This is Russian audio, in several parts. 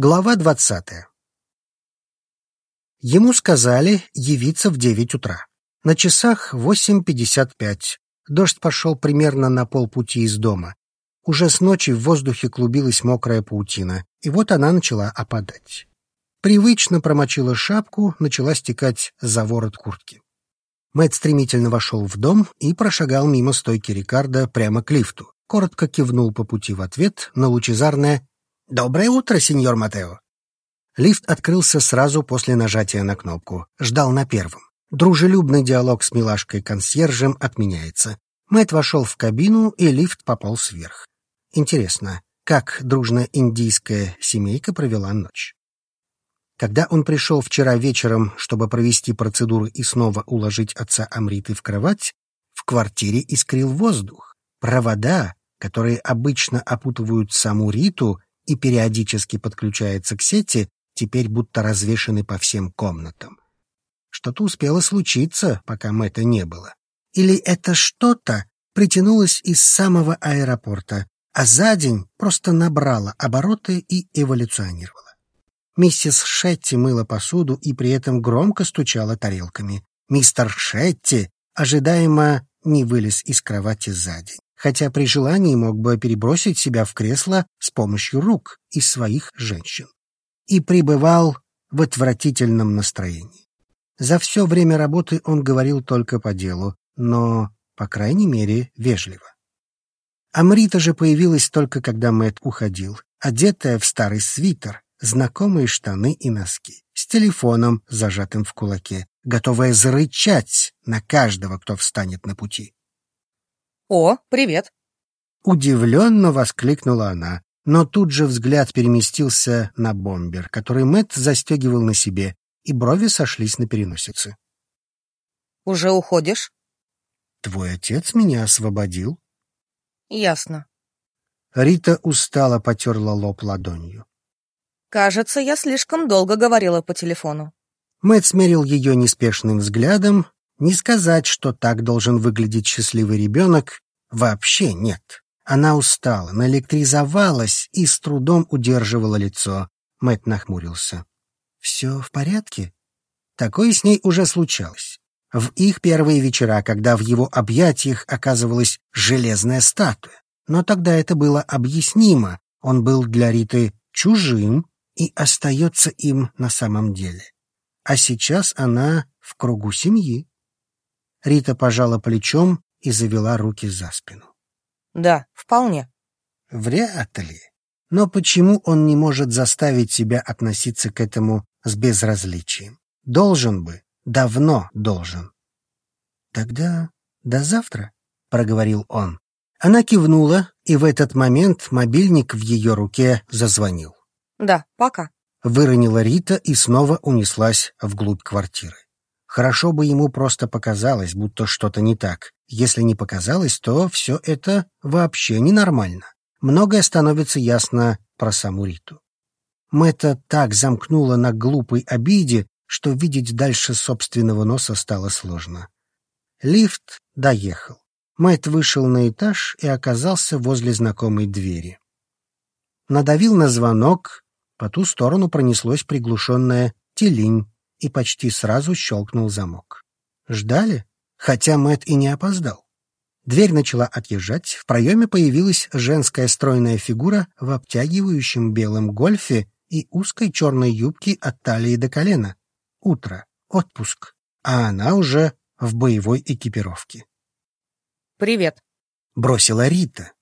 Глава двадцатая. Ему сказали явиться в девять утра. На часах восемь пятьдесят пять. Дождь пошел примерно на полпути из дома. Уже с ночи в воздухе клубилась мокрая паутина, и вот она начала опадать. Привычно промочила шапку, начала стекать за ворот куртки. Мэтт стремительно вошел в дом и прошагал мимо стойки Рикардо прямо к лифту. Коротко кивнул по пути в ответ на лучезарное «Доброе утро, сеньор Матео!» Лифт открылся сразу после нажатия на кнопку. Ждал на первом. Дружелюбный диалог с милашкой-консьержем отменяется. Мэтт вошел в кабину, и лифт пополз вверх. Интересно, как дружная индийская семейка провела ночь? Когда он пришел вчера вечером, чтобы провести процедуру и снова уложить отца Амриты в кровать, в квартире искрил воздух. Провода, которые обычно опутывают саму Риту, и периодически подключается к сети, теперь будто развешаны по всем комнатам. Что-то успело случиться, пока Мэтта не было. Или это что-то притянулось из самого аэропорта, а за день просто набрало обороты и эволюционировало. Миссис Шетти мыла посуду и при этом громко стучала тарелками. Мистер Шетти ожидаемо не вылез из кровати за день хотя при желании мог бы перебросить себя в кресло с помощью рук из своих женщин. И пребывал в отвратительном настроении. За все время работы он говорил только по делу, но, по крайней мере, вежливо. Амрита же появилась только когда Мэт уходил, одетая в старый свитер, знакомые штаны и носки, с телефоном, зажатым в кулаке, готовая зарычать на каждого, кто встанет на пути. «О, привет!» Удивленно воскликнула она, но тут же взгляд переместился на бомбер, который Мэтт застегивал на себе, и брови сошлись на переносице. «Уже уходишь?» «Твой отец меня освободил». «Ясно». Рита устало потерла лоб ладонью. «Кажется, я слишком долго говорила по телефону». Мэтт смерил ее неспешным взглядом, не сказать, что так должен выглядеть счастливый ребенок, вообще нет. Она устала, наэлектризовалась и с трудом удерживала лицо. Мэтт нахмурился. «Все в порядке?» Такое с ней уже случалось. В их первые вечера, когда в его объятиях оказывалась железная статуя. Но тогда это было объяснимо. Он был для Риты чужим и остается им на самом деле. А сейчас она в кругу семьи. Рита пожала плечом и завела руки за спину. Да, вполне. Вряд ли. Но почему он не может заставить себя относиться к этому с безразличием? Должен бы, давно должен. Тогда до завтра, проговорил он. Она кивнула, и в этот момент мобильник в ее руке зазвонил. Да, пока. Выронила Рита и снова унеслась вглубь квартиры. Хорошо бы ему просто показалось, будто что-то не так. Если не показалось, то все это вообще ненормально. Многое становится ясно про саму Риту. Мэтта так замкнула на глупой обиде, что видеть дальше собственного носа стало сложно. Лифт доехал. Мэтт вышел на этаж и оказался возле знакомой двери. Надавил на звонок, по ту сторону пронеслось приглушенное «телинь», и почти сразу щелкнул замок. Ждали, хотя Мэт и не опоздал. Дверь начала отъезжать, в проеме появилась женская стройная фигура в обтягивающем белом гольфе и узкой черной юбке от талии до колена. Утро, отпуск, а она уже в боевой экипировке. «Привет», — бросила Рита.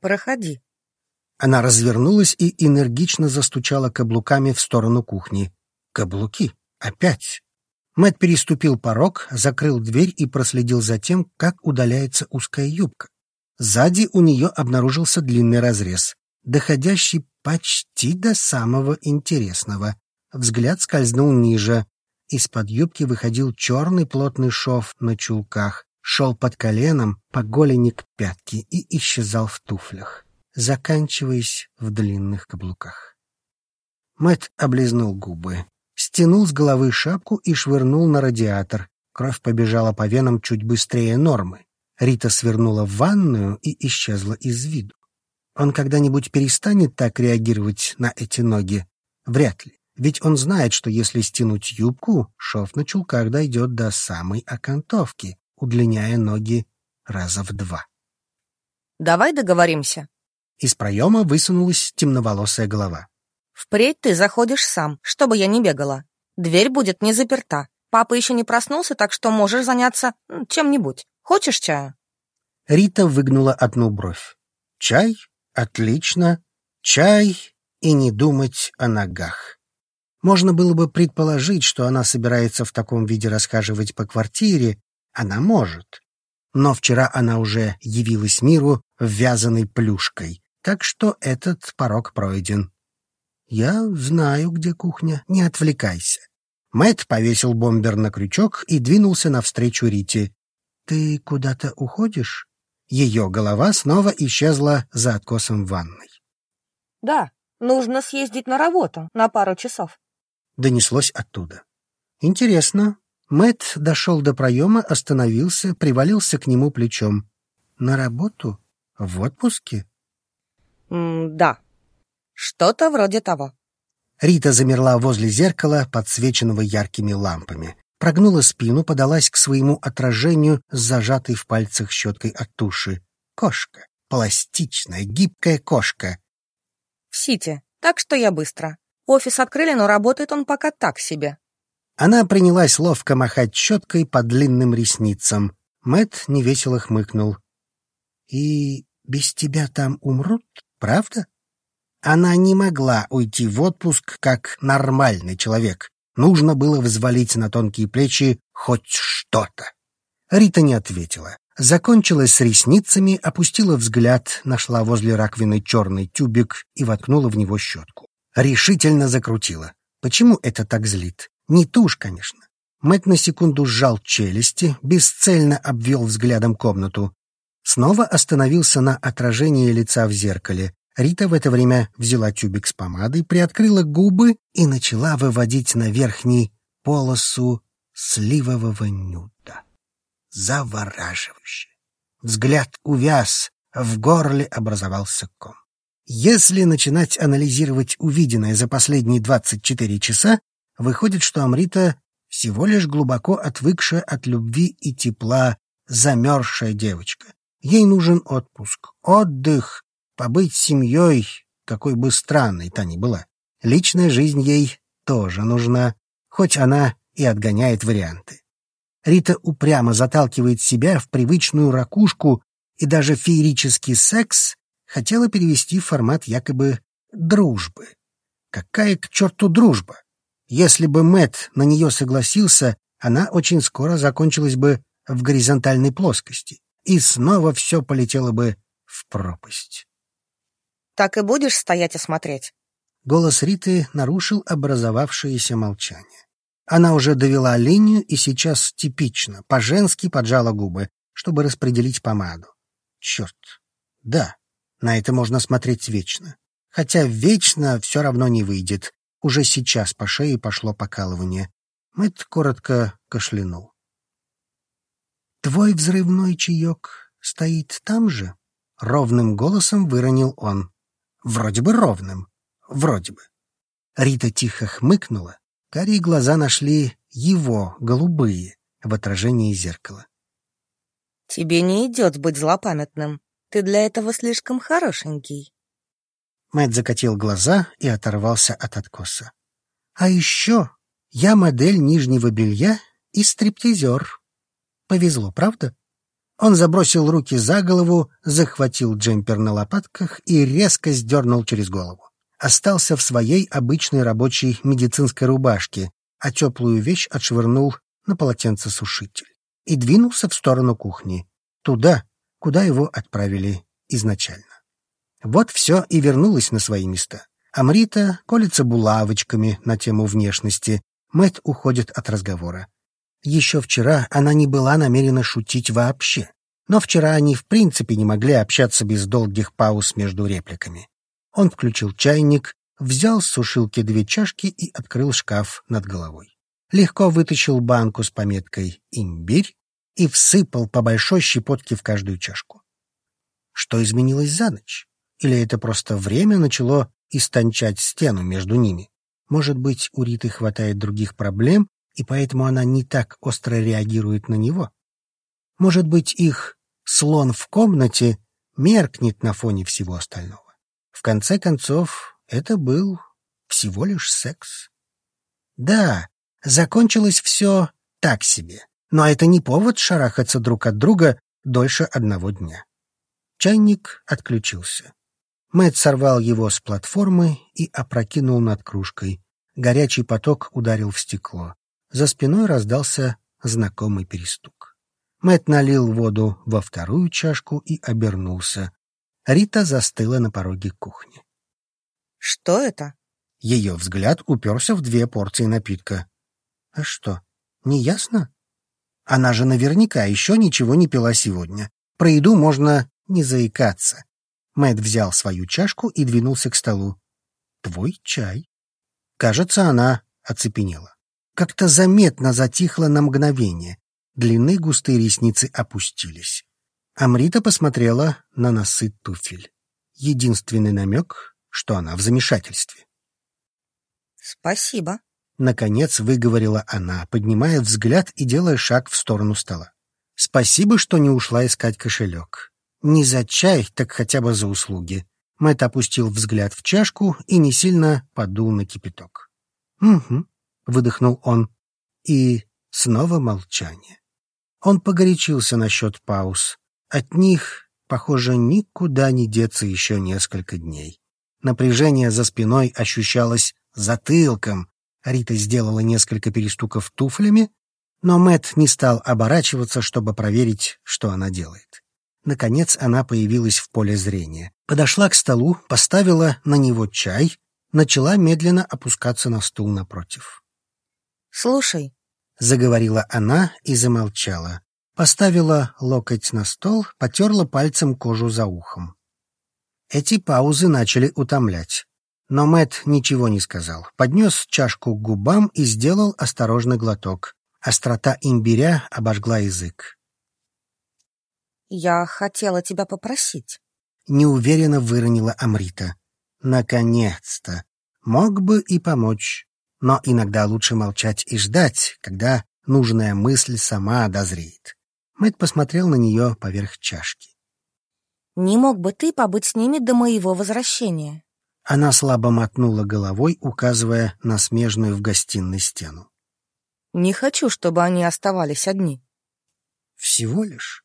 «Проходи». Она развернулась и энергично застучала каблуками в сторону кухни. Каблуки. Опять. Мэт переступил порог, закрыл дверь и проследил за тем, как удаляется узкая юбка. Сзади у нее обнаружился длинный разрез, доходящий почти до самого интересного. Взгляд скользнул ниже. Из-под юбки выходил черный плотный шов на чулках, шел под коленом, по голени к пятке и исчезал в туфлях, заканчиваясь в длинных каблуках. Мэт облизнул губы стянул с головы шапку и швырнул на радиатор. Кровь побежала по венам чуть быстрее нормы. Рита свернула в ванную и исчезла из виду. Он когда-нибудь перестанет так реагировать на эти ноги? Вряд ли. Ведь он знает, что если стянуть юбку, шов на чулках дойдет до самой окантовки, удлиняя ноги раза в два. Давай договоримся. Из проема высунулась темноволосая голова. Впредь ты заходишь сам, чтобы я не бегала. Дверь будет не заперта. Папа еще не проснулся, так что можешь заняться чем-нибудь. Хочешь чаю? Рита выгнула одну бровь. Чай? Отлично. Чай и не думать о ногах. Можно было бы предположить, что она собирается в таком виде расхаживать по квартире. Она может. Но вчера она уже явилась миру ввязанной плюшкой, так что этот порог пройден. «Я знаю, где кухня, не отвлекайся». Мэт повесил бомбер на крючок и двинулся навстречу Рите. «Ты куда-то уходишь?» Ее голова снова исчезла за откосом ванной. «Да, нужно съездить на работу на пару часов», — донеслось оттуда. «Интересно». Мэт дошел до проема, остановился, привалился к нему плечом. «На работу? В отпуске?» М «Да», что-то вроде того. Рита замерла возле зеркала, подсвеченного яркими лампами. Прогнула спину, подалась к своему отражению с зажатой в пальцах щеткой от туши. Кошка. Пластичная, гибкая кошка. В Сити. Так что я быстро. Офис открыли, но работает он пока так себе. Она принялась ловко махать щеткой по длинным ресницам. Мэт невесело хмыкнул. «И без тебя там умрут, правда?» Она не могла уйти в отпуск как нормальный человек. Нужно было взвалить на тонкие плечи хоть что-то. Рита не ответила. Закончилась с ресницами, опустила взгляд, нашла возле раковины черный тюбик и воткнула в него щетку. Решительно закрутила. Почему это так злит? Не тушь, конечно. Мэтт на секунду сжал челюсти, бесцельно обвел взглядом комнату. Снова остановился на отражении лица в зеркале. Рита в это время взяла тюбик с помадой, приоткрыла губы и начала выводить на верхней полосу сливового нюда. Завораживающе. Взгляд увяз, в горле образовался ком. Если начинать анализировать увиденное за последние 24 часа, выходит, что Амрита всего лишь глубоко отвыкшая от любви и тепла замерзшая девочка. Ей нужен отпуск, отдых, побыть семьей, какой бы странной та ни была. Личная жизнь ей тоже нужна, хоть она и отгоняет варианты. Рита упрямо заталкивает себя в привычную ракушку и даже феерический секс хотела перевести в формат якобы дружбы. Какая к черту дружба? Если бы Мэт на нее согласился, она очень скоро закончилась бы в горизонтальной плоскости, и снова все полетело бы в пропасть. Так и будешь стоять и смотреть?» Голос Риты нарушил образовавшееся молчание. Она уже довела линию и сейчас типично, по-женски поджала губы, чтобы распределить помаду. Черт. Да, на это можно смотреть вечно. Хотя вечно все равно не выйдет. Уже сейчас по шее пошло покалывание. Мэтт коротко кашлянул. «Твой взрывной чаек стоит там же?» — ровным голосом выронил он. Вроде бы ровным. Вроде бы. Рита тихо хмыкнула. Карие глаза нашли его, голубые, в отражении зеркала. «Тебе не идет быть злопамятным. Ты для этого слишком хорошенький». Мэтт закатил глаза и оторвался от откоса. «А еще я модель нижнего белья и стриптизер. Повезло, правда?» Он забросил руки за голову, захватил джемпер на лопатках и резко сдернул через голову. Остался в своей обычной рабочей медицинской рубашке, а теплую вещь отшвырнул на полотенцесушитель и двинулся в сторону кухни, туда, куда его отправили изначально. Вот все и вернулось на свои места. Амрита колется булавочками на тему внешности, Мэт уходит от разговора. Еще вчера она не была намерена шутить вообще. Но вчера они в принципе не могли общаться без долгих пауз между репликами. Он включил чайник, взял с сушилки две чашки и открыл шкаф над головой. Легко вытащил банку с пометкой «Имбирь» и всыпал по большой щепотке в каждую чашку. Что изменилось за ночь? Или это просто время начало истончать стену между ними? Может быть, у Риты хватает других проблем, и поэтому она не так остро реагирует на него? Может быть, их слон в комнате меркнет на фоне всего остального? В конце концов, это был всего лишь секс. Да, закончилось все так себе, но это не повод шарахаться друг от друга дольше одного дня. Чайник отключился. Мэтт сорвал его с платформы и опрокинул над кружкой. Горячий поток ударил в стекло. За спиной раздался знакомый перестук. Мэтт налил воду во вторую чашку и обернулся. Рита застыла на пороге кухни. «Что это?» Ее взгляд уперся в две порции напитка. «А что, не ясно? Она же наверняка еще ничего не пила сегодня. Про еду можно не заикаться. Мэт взял свою чашку и двинулся к столу. «Твой чай». Кажется, она оцепенела. Как-то заметно затихла на мгновение. Длинные густые ресницы опустились. Амрита посмотрела на носы туфель. Единственный намек, что она в замешательстве. «Спасибо», — наконец выговорила она, поднимая взгляд и делая шаг в сторону стола. «Спасибо, что не ушла искать кошелек. Не за чай, так хотя бы за услуги. Мэтт опустил взгляд в чашку и не сильно подул на кипяток. «Угу», — выдохнул он. И снова молчание. Он погорячился насчет пауз. От них, похоже, никуда не деться еще несколько дней. Напряжение за спиной ощущалось затылком. Рита сделала несколько перестуков туфлями, но Мэт не стал оборачиваться, чтобы проверить, что она делает. Наконец она появилась в поле зрения. Подошла к столу, поставила на него чай, начала медленно опускаться на стул напротив. «Слушай», — заговорила она и замолчала. Поставила локоть на стол, потерла пальцем кожу за ухом. Эти паузы начали утомлять. Но Мэт ничего не сказал. Поднес чашку к губам и сделал осторожный глоток. Острота имбиря обожгла язык. «Я хотела тебя попросить». Неуверенно выронила Амрита. «Наконец-то! Мог бы и помочь. Но иногда лучше молчать и ждать, когда нужная мысль сама дозреет». Мэтт посмотрел на нее поверх чашки. «Не мог бы ты побыть с ними до моего возвращения?» Она слабо мотнула головой, указывая на смежную в гостиной стену. «Не хочу, чтобы они оставались одни». «Всего лишь?»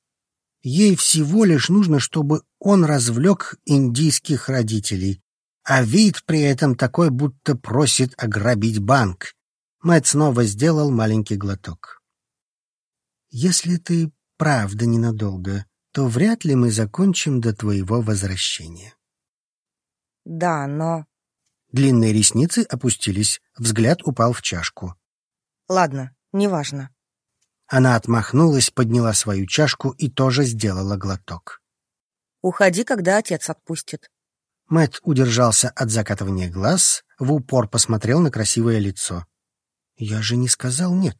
Ей всего лишь нужно, чтобы он развлек индийских родителей, а вид при этом такой, будто просит ограбить банк. Мэтт снова сделал маленький глоток. «Если ты правда ненадолго, то вряд ли мы закончим до твоего возвращения». «Да, но...» Длинные ресницы опустились, взгляд упал в чашку. «Ладно, неважно. Она отмахнулась, подняла свою чашку и тоже сделала глоток. «Уходи, когда отец отпустит». Мэт удержался от закатывания глаз, в упор посмотрел на красивое лицо. «Я же не сказал нет».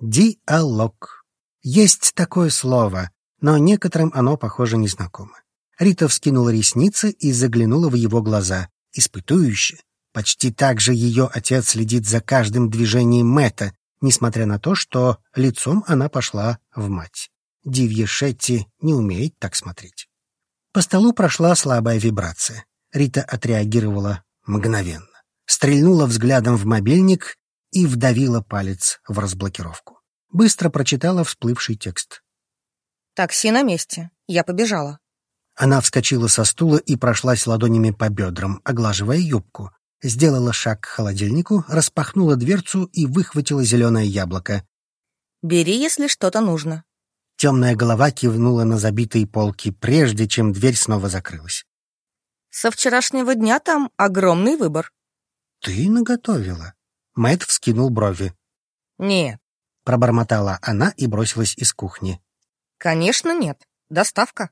Диалог. Есть такое слово, но некоторым оно, похоже, незнакомо. Рита вскинула ресницы и заглянула в его глаза, испытующе. Почти так же ее отец следит за каждым движением Мэтта, несмотря на то, что лицом она пошла в мать. Дивья Шетти не умеет так смотреть. По столу прошла слабая вибрация. Рита отреагировала мгновенно. Стрельнула взглядом в мобильник и вдавила палец в разблокировку. Быстро прочитала всплывший текст. «Такси на месте. Я побежала». Она вскочила со стула и прошлась ладонями по бедрам, оглаживая юбку сделала шаг к холодильнику, распахнула дверцу и выхватила зеленое яблоко. «Бери, если что-то нужно». Темная голова кивнула на забитые полки, прежде чем дверь снова закрылась. «Со вчерашнего дня там огромный выбор». «Ты наготовила?» Мэтт вскинул брови. «Нет», — пробормотала она и бросилась из кухни. «Конечно нет. Доставка».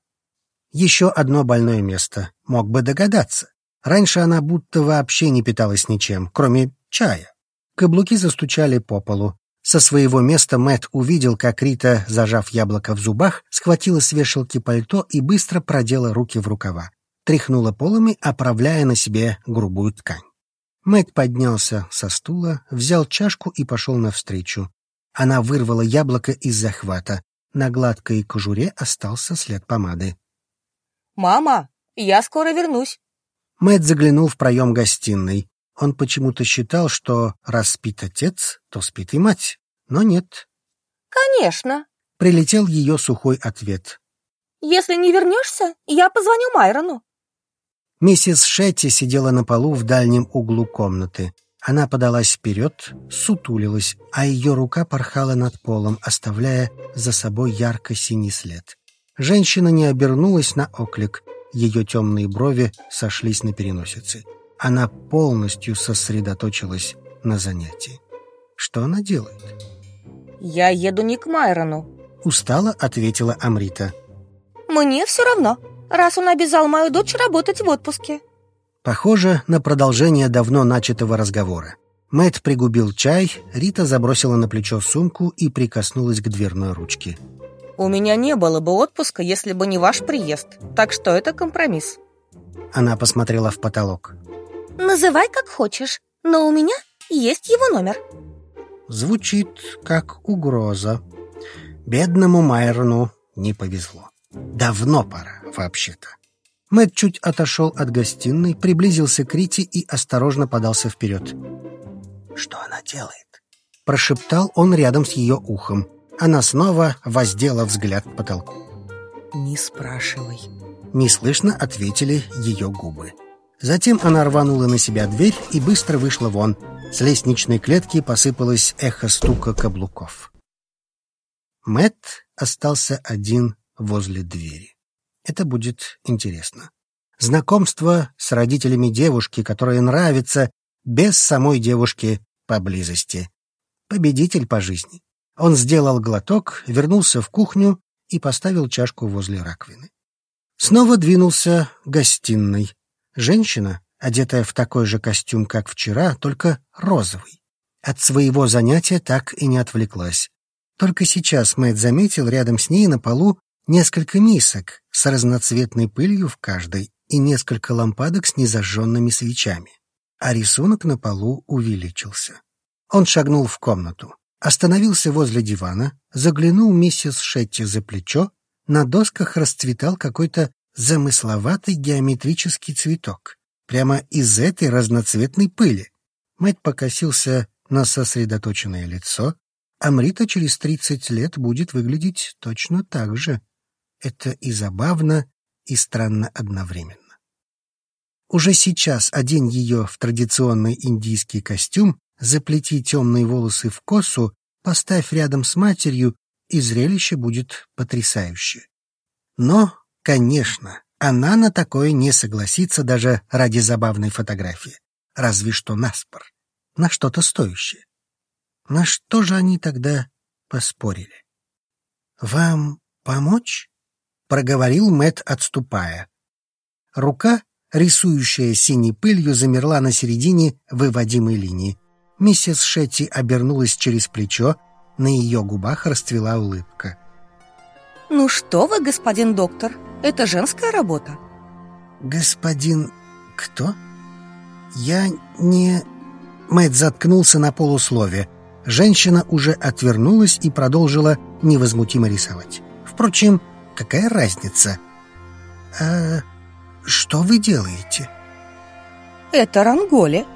Еще одно больное место. Мог бы догадаться. Раньше она будто вообще не питалась ничем, кроме чая. Каблуки застучали по полу. Со своего места Мэт увидел, как Рита, зажав яблоко в зубах, схватила с вешалки пальто и быстро продела руки в рукава. Тряхнула полами, оправляя на себе грубую ткань. Мэтт поднялся со стула, взял чашку и пошел навстречу. Она вырвала яблоко из захвата. На гладкой кожуре остался след помады. «Мама, я скоро вернусь». Мэтт заглянул в проем гостиной. Он почему-то считал, что раз спит отец, то спит и мать. Но нет. «Конечно», — прилетел ее сухой ответ. «Если не вернешься, я позвоню Майрону». Миссис Шетти сидела на полу в дальнем углу комнаты. Она подалась вперед, сутулилась, а ее рука порхала над полом, оставляя за собой ярко-синий след. Женщина не обернулась на оклик. Ее темные брови сошлись на переносице. Она полностью сосредоточилась на занятии. Что она делает? «Я еду не к Майрону», — устало ответила Амрита. «Мне все равно, раз он обязал мою дочь работать в отпуске». Похоже на продолжение давно начатого разговора. Мэтт пригубил чай, Рита забросила на плечо сумку и прикоснулась к дверной ручке. У меня не было бы отпуска, если бы не ваш приезд. Так что это компромисс. Она посмотрела в потолок. Называй как хочешь, но у меня есть его номер. Звучит как угроза. Бедному Майерну не повезло. Давно пора, вообще-то. Мэтт чуть отошел от гостиной, приблизился к Рите и осторожно подался вперед. «Что она делает?» Прошептал он рядом с ее ухом. Она снова воздела взгляд к потолку. «Не спрашивай». Неслышно ответили ее губы. Затем она рванула на себя дверь и быстро вышла вон. С лестничной клетки посыпалось эхо стука каблуков. Мэт остался один возле двери. Это будет интересно. Знакомство с родителями девушки, которая нравится, без самой девушки поблизости. Победитель по жизни. Он сделал глоток, вернулся в кухню и поставил чашку возле раковины. Снова двинулся гостиной. Женщина, одетая в такой же костюм, как вчера, только розовый. От своего занятия так и не отвлеклась. Только сейчас Мэтт заметил рядом с ней на полу несколько мисок с разноцветной пылью в каждой и несколько лампадок с незажженными свечами. А рисунок на полу увеличился. Он шагнул в комнату. Остановился возле дивана, заглянул миссис Шетти за плечо, на досках расцветал какой-то замысловатый геометрический цветок. Прямо из этой разноцветной пыли. Мэтт покосился на сосредоточенное лицо. Амрита через тридцать лет будет выглядеть точно так же. Это и забавно, и странно одновременно. Уже сейчас одень ее в традиционный индийский костюм, заплети темные волосы в косу, поставь рядом с матерью, и зрелище будет потрясающее. Но, конечно, она на такое не согласится даже ради забавной фотографии. Разве что наспор. На что-то стоящее. На что же они тогда поспорили? «Вам помочь?» — проговорил Мэт, отступая. Рука, рисующая синей пылью, замерла на середине выводимой линии. Миссис Шетти обернулась через плечо, на ее губах расцвела улыбка. «Ну что вы, господин доктор, это женская работа». «Господин... кто?» «Я не...» Мэтт заткнулся на полуслове. Женщина уже отвернулась и продолжила невозмутимо рисовать. Впрочем, какая разница? «А что вы делаете?» «Это ранголи»,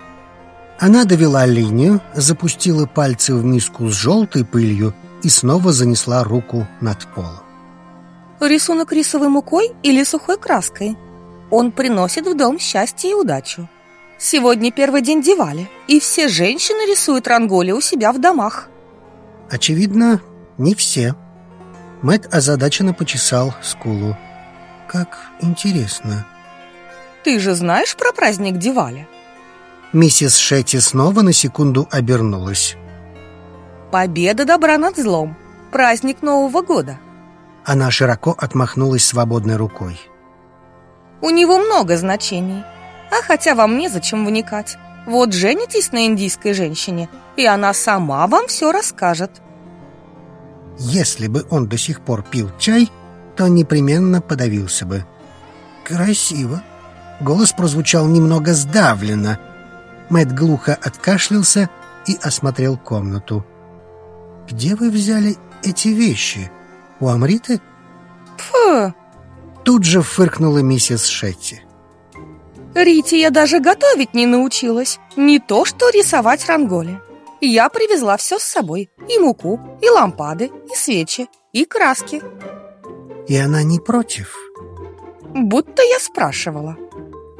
она довела линию, запустила пальцы в миску с желтой пылью и снова занесла руку над полом. Рисунок рисовой мукой или сухой краской. Он приносит в дом счастье и удачу. Сегодня первый день Дивали, и все женщины рисуют ранголи у себя в домах. Очевидно, не все. Мэт озадаченно почесал скулу. Как интересно. Ты же знаешь про праздник Дивали? Миссис Шетти снова на секунду обернулась. «Победа добра над злом. Праздник Нового года». Она широко отмахнулась свободной рукой. «У него много значений. А хотя вам незачем вникать. Вот женитесь на индийской женщине, и она сама вам все расскажет». Если бы он до сих пор пил чай, то непременно подавился бы. «Красиво». Голос прозвучал немного сдавленно – Мэтт глухо откашлялся и осмотрел комнату. «Где вы взяли эти вещи? У Амриты?» Фу! Тут же фыркнула миссис Шетти. Рите я даже готовить не научилась. Не то, что рисовать ранголи. Я привезла все с собой. И муку, и лампады, и свечи, и краски. И она не против? Будто я спрашивала.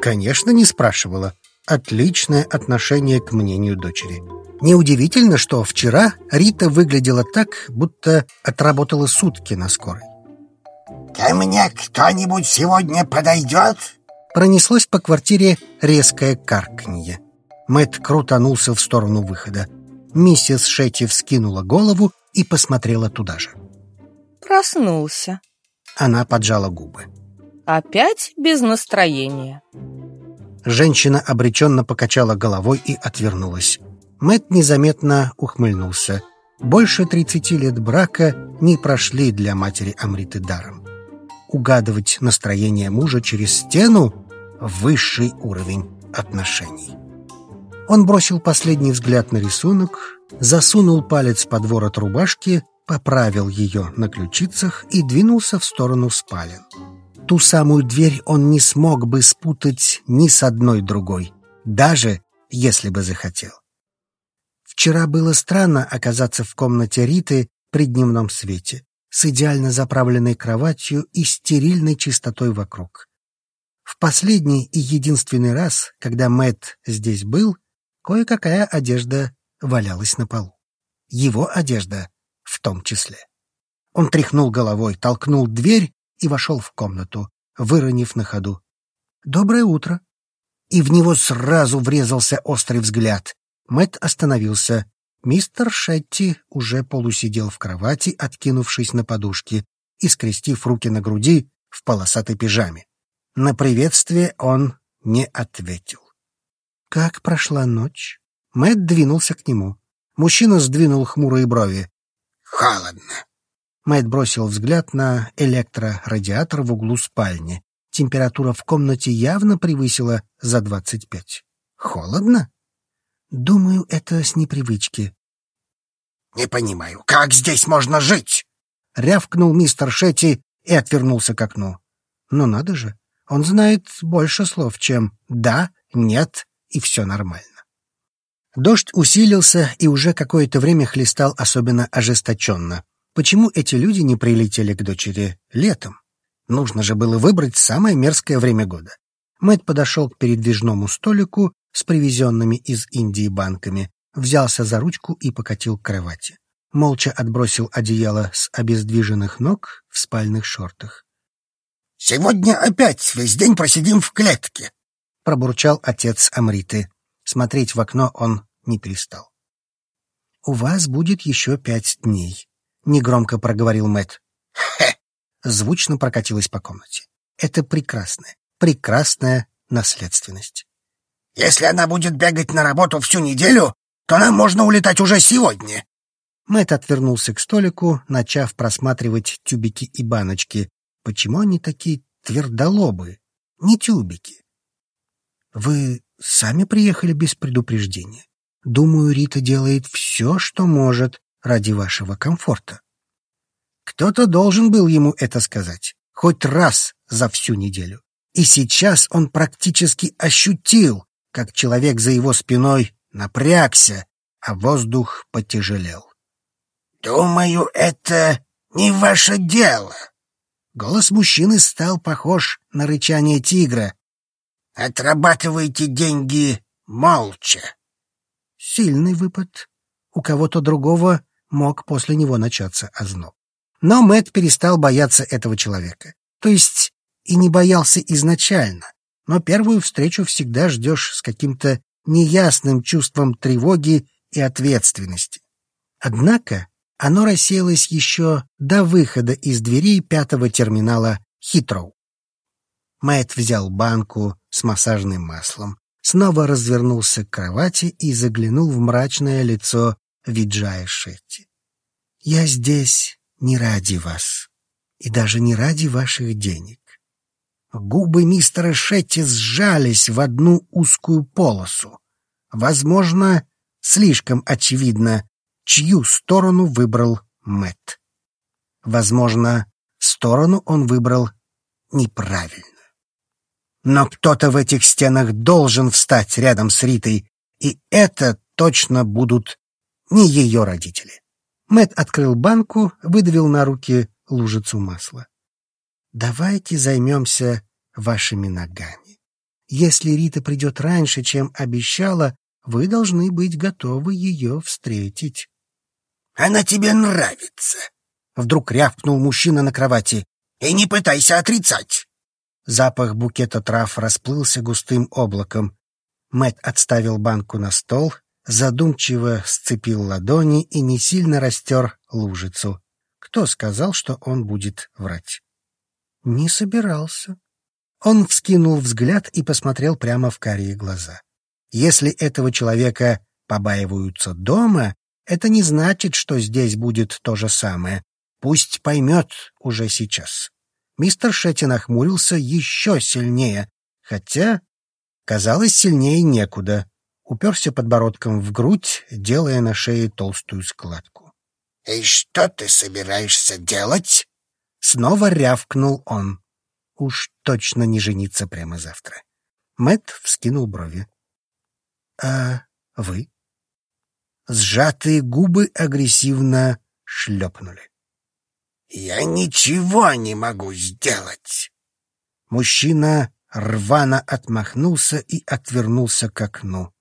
Конечно, не спрашивала. Отличное отношение к мнению дочери. Неудивительно, что вчера Рита выглядела так, будто отработала сутки на скорой. «Ко мне кто-нибудь сегодня подойдет?» Пронеслось по квартире резкое карканье. Мэтт крутанулся в сторону выхода. Миссис Шетти вскинула голову и посмотрела туда же. Проснулся. Она поджала губы. Опять без настроения. Женщина обреченно покачала головой и отвернулась. Мэтт незаметно ухмыльнулся. Больше тридцати лет брака не прошли для матери Амриты даром. Угадывать настроение мужа через стену — высший уровень отношений. Он бросил последний взгляд на рисунок, засунул палец под ворот рубашки, поправил ее на ключицах и двинулся в сторону спален. Ту самую дверь он не смог бы спутать ни с одной другой, даже если бы захотел. Вчера было странно оказаться в комнате Риты при дневном свете, с идеально заправленной кроватью и стерильной чистотой вокруг. В последний и единственный раз, когда Мэт здесь был, кое-какая одежда валялась на полу. Его одежда в том числе. Он тряхнул головой, толкнул дверь и вошел в комнату, выронив на ходу. «Доброе утро!» И в него сразу врезался острый взгляд. Мэт остановился. Мистер Шетти уже полусидел в кровати, откинувшись на подушки и скрестив руки на груди в полосатой пижаме. На приветствие он не ответил. «Как прошла ночь?» Мэт двинулся к нему. Мужчина сдвинул хмурые брови. «Холодно». Мэт бросил взгляд на электрорадиатор в углу спальни. Температура в комнате явно превысила за двадцать пять. «Холодно?» «Думаю, это с непривычки». «Не понимаю, как здесь можно жить?» — рявкнул мистер Шетти и отвернулся к окну. «Ну надо же, он знает больше слов, чем «да», «нет» и «все нормально». Дождь усилился и уже какое-то время хлестал особенно ожесточенно. Почему эти люди не прилетели к дочери летом? Нужно же было выбрать самое мерзкое время года. Мэтт подошел к передвижному столику с привезенными из Индии банками, взялся за ручку и покатил к кровати. Молча отбросил одеяло с обездвиженных ног в спальных шортах. «Сегодня опять весь день просидим в клетке», — пробурчал отец Амриты. Смотреть в окно он не перестал. «У вас будет еще пять дней», — негромко проговорил Мэтт. «Хе!» — звучно прокатилась по комнате. «Это прекрасная, прекрасная наследственность». «Если она будет бегать на работу всю неделю, то нам можно улетать уже сегодня». Мэтт отвернулся к столику, начав просматривать тюбики и баночки. Почему они такие твердолобые? Не тюбики. «Вы сами приехали без предупреждения. Думаю, Рита делает все, что может ради вашего комфорта. Кто-то должен был ему это сказать, хоть раз за всю неделю. И сейчас он практически ощутил, как человек за его спиной напрягся, а воздух потяжелел. «Думаю, это не ваше дело». Голос мужчины стал похож на рычание тигра, Отрабатывайте деньги молча. Сильный выпад. У кого-то другого мог после него начаться озноб. Но Мэт перестал бояться этого человека. То есть и не боялся изначально, но первую встречу всегда ждешь с каким-то неясным чувством тревоги и ответственности. Однако оно рассеялось еще до выхода из дверей пятого терминала Хитроу. Мэтт взял банку с массажным маслом, снова развернулся к кровати и заглянул в мрачное лицо Виджая Шетти. «Я здесь не ради вас, и даже не ради ваших денег». Губы мистера Шетти сжались в одну узкую полосу. Возможно, слишком очевидно, чью сторону выбрал Мэт. Возможно, сторону он выбрал неправильно. Но кто-то в этих стенах должен встать рядом с Ритой, и это точно будут не ее родители. Мэт открыл банку, выдавил на руки лужицу масла. «Давайте займемся вашими ногами. Если Рита придет раньше, чем обещала, вы должны быть готовы ее встретить». «Она тебе нравится!» — вдруг рявкнул мужчина на кровати. «И не пытайся отрицать!» Запах букета трав расплылся густым облаком. Мэт отставил банку на стол, задумчиво сцепил ладони и не сильно растер лужицу. Кто сказал, что он будет врать? Не собирался. Он вскинул взгляд и посмотрел прямо в карие глаза. Если этого человека побаиваются дома, это не значит, что здесь будет то же самое. Пусть поймет уже сейчас. Мистер Шетти нахмурился еще сильнее, хотя, казалось, сильнее некуда. Уперся подбородком в грудь, делая на шее толстую складку. — И что ты собираешься делать? Снова рявкнул он. Уж точно не жениться прямо завтра. Мэт вскинул брови. — А вы? Сжатые губы агрессивно шлепнули. «Я ничего не могу сделать!» Мужчина рвано отмахнулся и отвернулся к окну.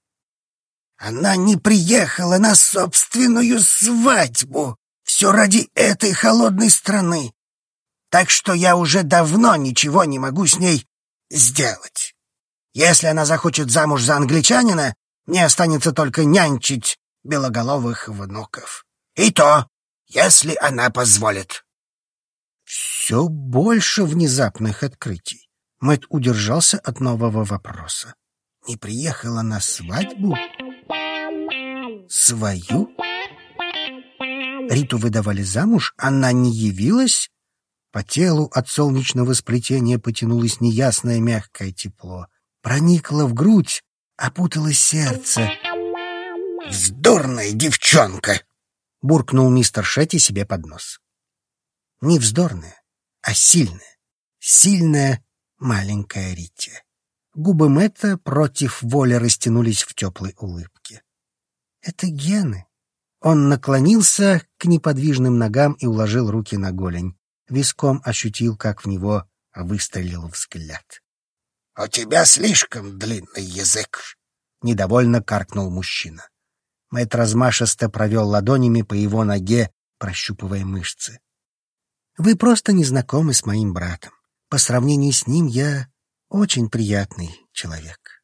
«Она не приехала на собственную свадьбу! Все ради этой холодной страны! Так что я уже давно ничего не могу с ней сделать. Если она захочет замуж за англичанина, мне останется только нянчить белоголовых внуков. И то, если она позволит все больше внезапных открытий. Мэт удержался от нового вопроса. Не приехала на свадьбу? Свою? Риту выдавали замуж, она не явилась? По телу от солнечного сплетения потянулось неясное мягкое тепло. Проникло в грудь, опутало сердце. «Вздорная девчонка!» — буркнул мистер Шетти себе под нос. «Не вздорная, а сильная, сильная маленькая Ритти. Губы Мэтта против воли растянулись в теплой улыбке. Это гены. Он наклонился к неподвижным ногам и уложил руки на голень. Виском ощутил, как в него выстрелил взгляд. — У тебя слишком длинный язык, — недовольно каркнул мужчина. Мэтт размашисто провел ладонями по его ноге, прощупывая мышцы. Вы просто не знакомы с моим братом. По сравнению с ним я очень приятный человек.